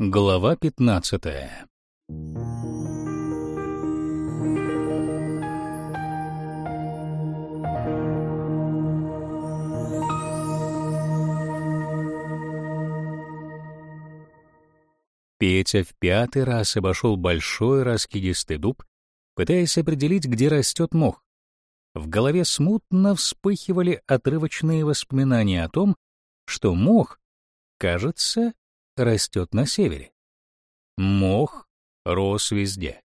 Глава 15 Петя в пятый раз обошел большой раскидистый дуб, пытаясь определить, где растет мох. В голове смутно вспыхивали отрывочные воспоминания о том, что мох, кажется, растет на севере. Мох рос везде.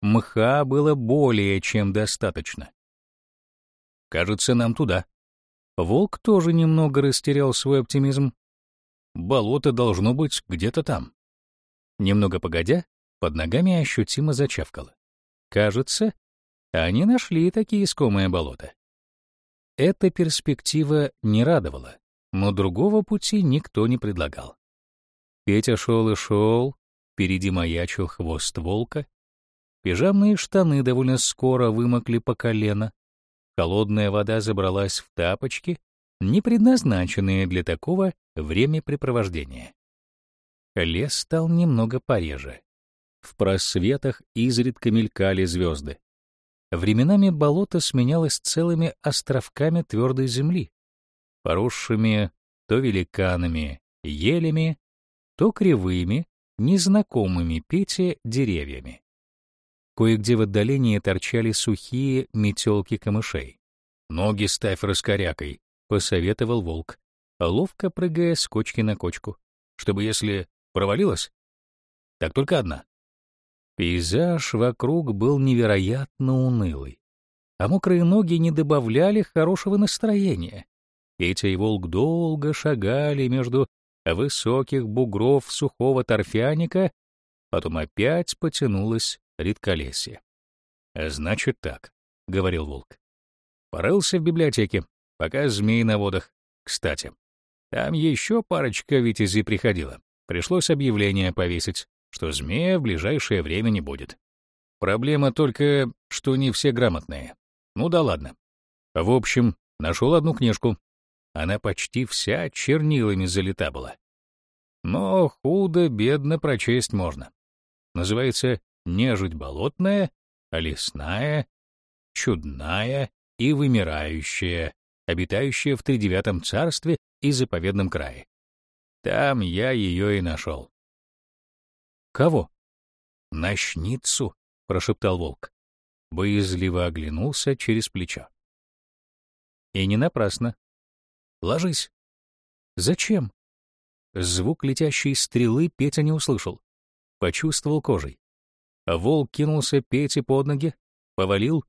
Мха было более чем достаточно. Кажется, нам туда. Волк тоже немного растерял свой оптимизм. Болото должно быть где-то там. Немного погодя, под ногами ощутимо зачавкало. Кажется, они нашли такие искомые болота. Эта перспектива не радовала, но другого пути никто не предлагал. Петя шел и шел, впереди маячил хвост волка. Пижамные штаны довольно скоро вымокли по колено. Холодная вода забралась в тапочки, не предназначенные для такого времяпрепровождения. Лес стал немного пореже. В просветах изредка мелькали звезды. Временами болото сменялось целыми островками твердой земли, поросшими то великанами, елями, то кривыми, незнакомыми Пете деревьями. Кое-где в отдалении торчали сухие метелки камышей. «Ноги ставь раскорякой», — посоветовал волк, ловко прыгая с кочки на кочку, чтобы, если провалилась, так только одна. Пейзаж вокруг был невероятно унылый, а мокрые ноги не добавляли хорошего настроения. Петя и волк долго шагали между высоких бугров сухого торфяника, потом опять потянулось редколесье. «Значит так», — говорил волк. Порылся в библиотеке, пока змей на водах. Кстати, там еще парочка витязей приходила. Пришлось объявление повесить, что змея в ближайшее время не будет. Проблема только, что не все грамотные. Ну да ладно. В общем, нашел одну книжку, она почти вся чернилами залита была. Но худо-бедно прочесть можно. Называется «Нежить болотная, лесная, чудная и вымирающая, обитающая в тридевятом царстве и заповедном крае». Там я ее и нашел. «Кого?» «Ночницу», — прошептал волк. Боязливо оглянулся через плечо. И не напрасно. Ложись. Зачем? Звук летящей стрелы Петя не услышал. Почувствовал кожей. Волк кинулся Пете под ноги, повалил,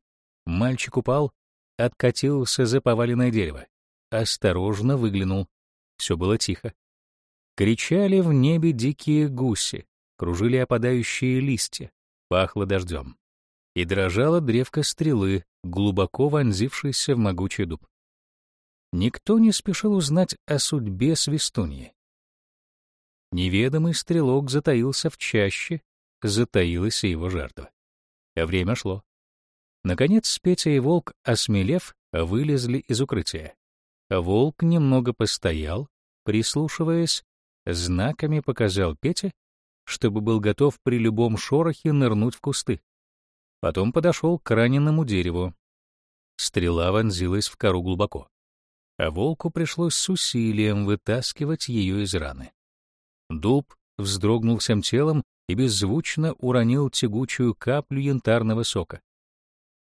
мальчик упал, откатился за поваленное дерево. Осторожно выглянул. Все было тихо. Кричали в небе дикие гуси, кружили опадающие листья, пахло дождем. И дрожала древко стрелы, глубоко вонзившейся в могучий дуб. Никто не спешил узнать о судьбе свистуньи. Неведомый стрелок затаился в чаще, затаилась и его жертва. А время шло. Наконец Петя и Волк, осмелев, вылезли из укрытия. Волк немного постоял, прислушиваясь, знаками показал Пете, чтобы был готов при любом шорохе нырнуть в кусты. Потом подошел к раненому дереву. Стрела вонзилась в кору глубоко а волку пришлось с усилием вытаскивать ее из раны. Дуб вздрогнул всем телом и беззвучно уронил тягучую каплю янтарного сока.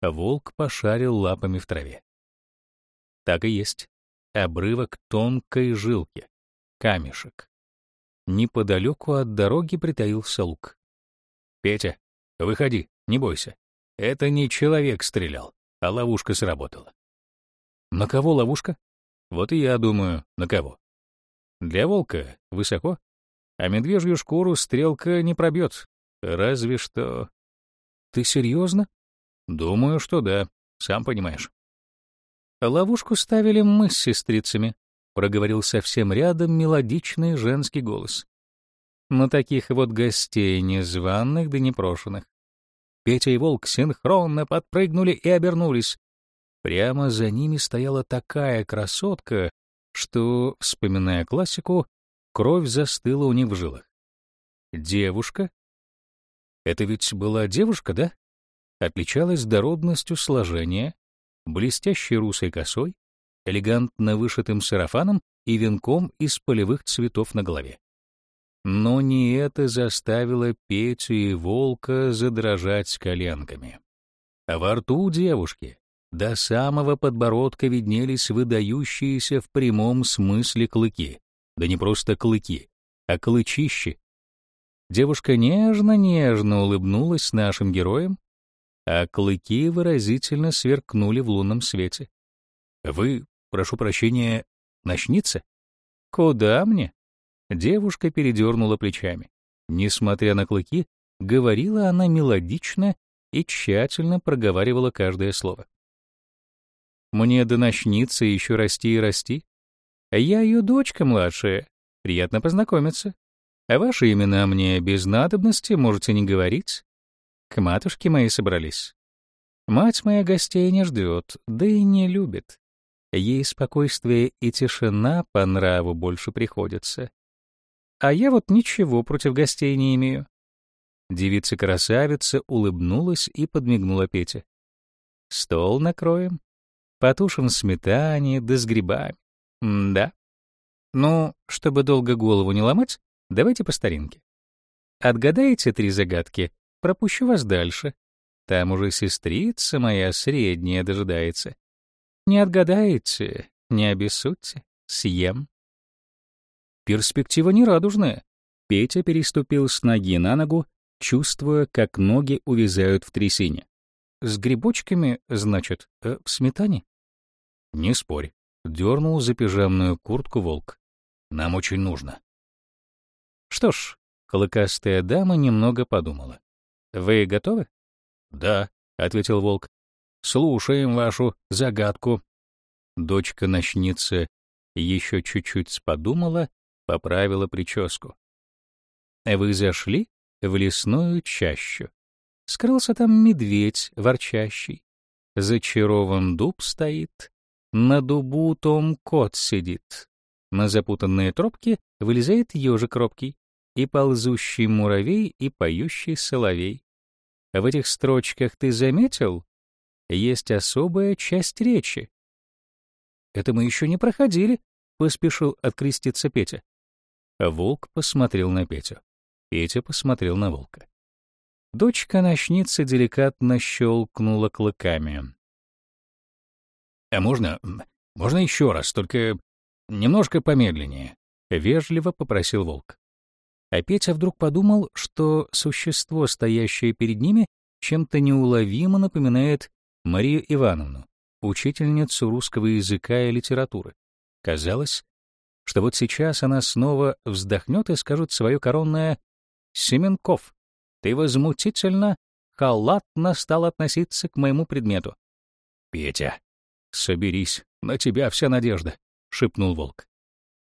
Волк пошарил лапами в траве. Так и есть. Обрывок тонкой жилки. Камешек. Неподалеку от дороги притаился лук. «Петя, выходи, не бойся. Это не человек стрелял, а ловушка сработала». «На кого ловушка?» Вот и я думаю, на кого. Для волка высоко, а медвежью шкуру стрелка не пробьет. Разве что... Ты серьезно? Думаю, что да, сам понимаешь. Ловушку ставили мы с сестрицами, проговорил совсем рядом мелодичный женский голос. На таких вот гостей незваных да непрошенных. Петя и Волк синхронно подпрыгнули и обернулись. Прямо за ними стояла такая красотка, что, вспоминая классику, кровь застыла у них в жилах. Девушка? Это ведь была девушка, да? Отличалась дородностью сложения, блестящей русой косой, элегантно вышитым сарафаном и венком из полевых цветов на голове. Но не это заставило Петю и Волка задрожать коленками. А во рту девушки до самого подбородка виднелись выдающиеся в прямом смысле клыки. Да не просто клыки, а клычищи. Девушка нежно-нежно улыбнулась нашим героям, а клыки выразительно сверкнули в лунном свете. «Вы, прошу прощения, ночница?» «Куда мне?» Девушка передернула плечами. Несмотря на клыки, говорила она мелодично и тщательно проговаривала каждое слово. «Мне до ночницы еще расти и расти. Я ее дочка младшая. Приятно познакомиться. А ваши имена мне без надобности можете не говорить. К матушке моей собрались. Мать моя гостей не ждет, да и не любит. Ей спокойствие и тишина по нраву больше приходится. А я вот ничего против гостей не имею. Девица-красавица улыбнулась и подмигнула Пете. Стол накроем, потушим сметане да с грибами. М да. Ну, чтобы долго голову не ломать, давайте по старинке. Отгадаете три загадки, пропущу вас дальше. Там уже сестрица моя средняя дожидается. Не отгадаете, не обессудьте, съем. Перспектива нерадужная. Петя переступил с ноги на ногу, чувствуя, как ноги увязают в трясине. С грибочками, значит, э, в сметане? Не спорь. Дернул за пижамную куртку волк. Нам очень нужно. Что ж, клыкастая дама немного подумала. Вы готовы? Да, ответил волк. Слушаем вашу загадку. Дочка ночницы еще чуть-чуть подумала, поправила прическу. Вы зашли в лесную чащу. Скрылся там медведь ворчащий. Зачарован дуб стоит, на дубу том кот сидит. На запутанные тропки вылезает ежик робкий, и ползущий муравей, и поющий соловей. В этих строчках ты заметил? Есть особая часть речи. Это мы еще не проходили, поспешил откреститься Петя. Волк посмотрел на Петю. Петя посмотрел на волка. Дочка ночницы деликатно щелкнула клыками. «А можно... можно еще раз, только немножко помедленнее?» — вежливо попросил волк. А Петя вдруг подумал, что существо, стоящее перед ними, чем-то неуловимо напоминает Марию Ивановну, учительницу русского языка и литературы. Казалось, что вот сейчас она снова вздохнет и скажет свое коронное «Семенков, ты возмутительно, халатно стал относиться к моему предмету». «Петя, соберись, на тебя вся надежда», — шепнул волк.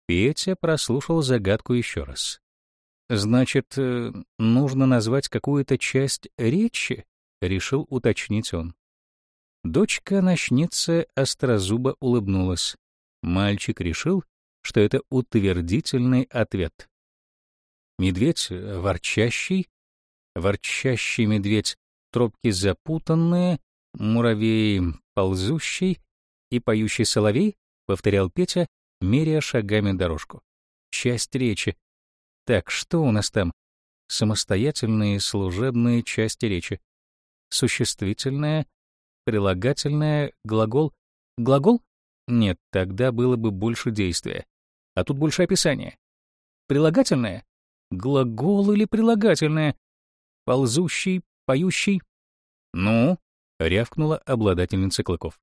Петя прослушал загадку еще раз. «Значит, э, нужно назвать какую-то часть речи?» — решил уточнить он. Дочка ночницы острозубо улыбнулась. Мальчик решил, что это утвердительный ответ. Медведь ворчащий, ворчащий медведь, тропки запутанные, муравей ползущий и поющий соловей, повторял Петя, меряя шагами дорожку. Часть речи. Так, что у нас там? Самостоятельные служебные части речи. Существительное, прилагательное, глагол. Глагол? Нет, тогда было бы больше действия. А тут больше описания. Прилагательное? Глагол или прилагательное? Ползущий, поющий? Ну, рявкнула обладательница клыков.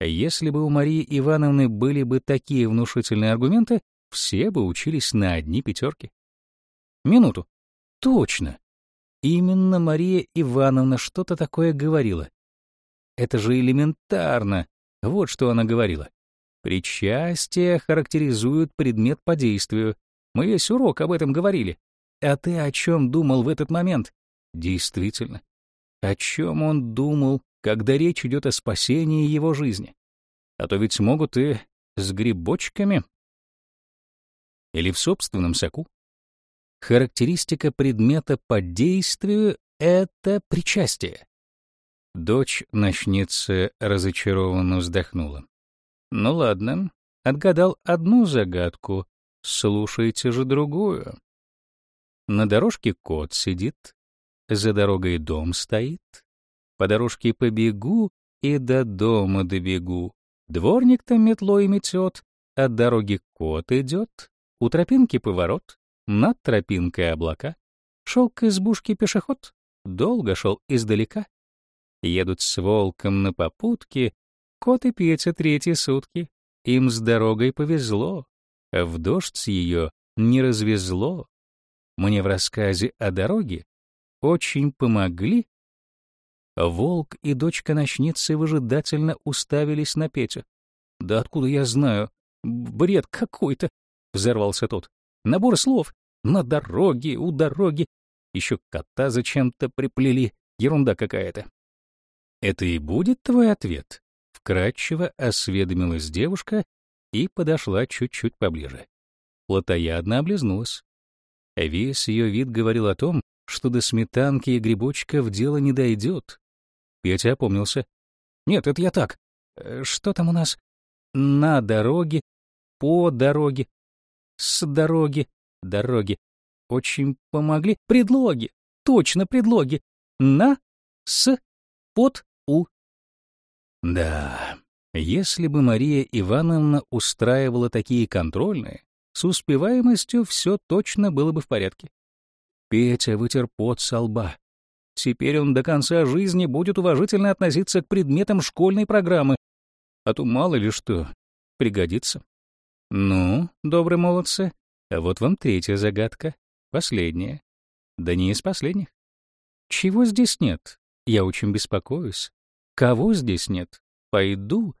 Если бы у Марии Ивановны были бы такие внушительные аргументы, все бы учились на одни пятерки. Минуту. Точно. Именно Мария Ивановна что-то такое говорила. Это же элементарно. Вот что она говорила. Причастие характеризует предмет по действию. Мы весь урок об этом говорили. А ты о чем думал в этот момент? Действительно. О чем он думал, когда речь идет о спасении его жизни? А то ведь могут и с грибочками. Или в собственном соку. Характеристика предмета по действию — это причастие. Дочь ночницы разочарованно вздохнула. Ну ладно, отгадал одну загадку, слушайте же другую. На дорожке кот сидит, за дорогой дом стоит, по дорожке побегу и до дома добегу. Дворник-то метлой метет, от дороги кот идет, у тропинки поворот, над тропинкой облака. Шел к избушке пешеход, долго шел издалека. Едут с волком на попутке, кот и Петя третьи сутки. Им с дорогой повезло, в дождь с ее не развезло. Мне в рассказе о дороге очень помогли. Волк и дочка ночницы выжидательно уставились на Петю. «Да откуда я знаю? Бред какой-то!» — взорвался тот. «Набор слов. На дороге, у дороги. Еще кота зачем-то приплели. Ерунда какая-то». «Это и будет твой ответ?» — вкратчиво осведомилась девушка и подошла чуть-чуть поближе. Платоядно облизнулась. Весь ее вид говорил о том, что до сметанки и грибочков дело не дойдет. Петя опомнился. «Нет, это я так. Э, что там у нас? На дороге, по дороге, с дороги, дороги. Очень помогли. Предлоги. Точно, предлоги. На, с, под, у. Да, если бы Мария Ивановна устраивала такие контрольные, с успеваемостью все точно было бы в порядке. Петя вытер пот со лба. Теперь он до конца жизни будет уважительно относиться к предметам школьной программы, а то мало ли что пригодится. Ну, добрые молодцы, а вот вам третья загадка, последняя. Да не из последних. Чего здесь нет? Я очень беспокоюсь. Кого здесь нет? Пойду.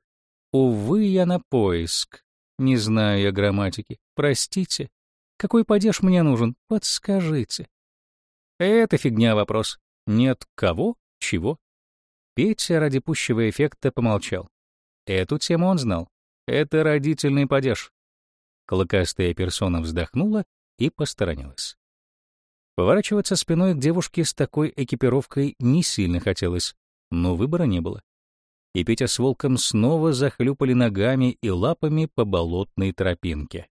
Увы, я на поиск. Не знаю я грамматики. Простите. Какой падеж мне нужен? Подскажите. Это фигня вопрос. Нет кого, чего. Петя ради пущего эффекта помолчал. Эту тему он знал. Это родительный падеж. Клыкастая персона вздохнула и посторонилась. Поворачиваться спиной к девушке с такой экипировкой не сильно хотелось, но выбора не было. И Петя с Волком снова захлюпали ногами и лапами по болотной тропинке.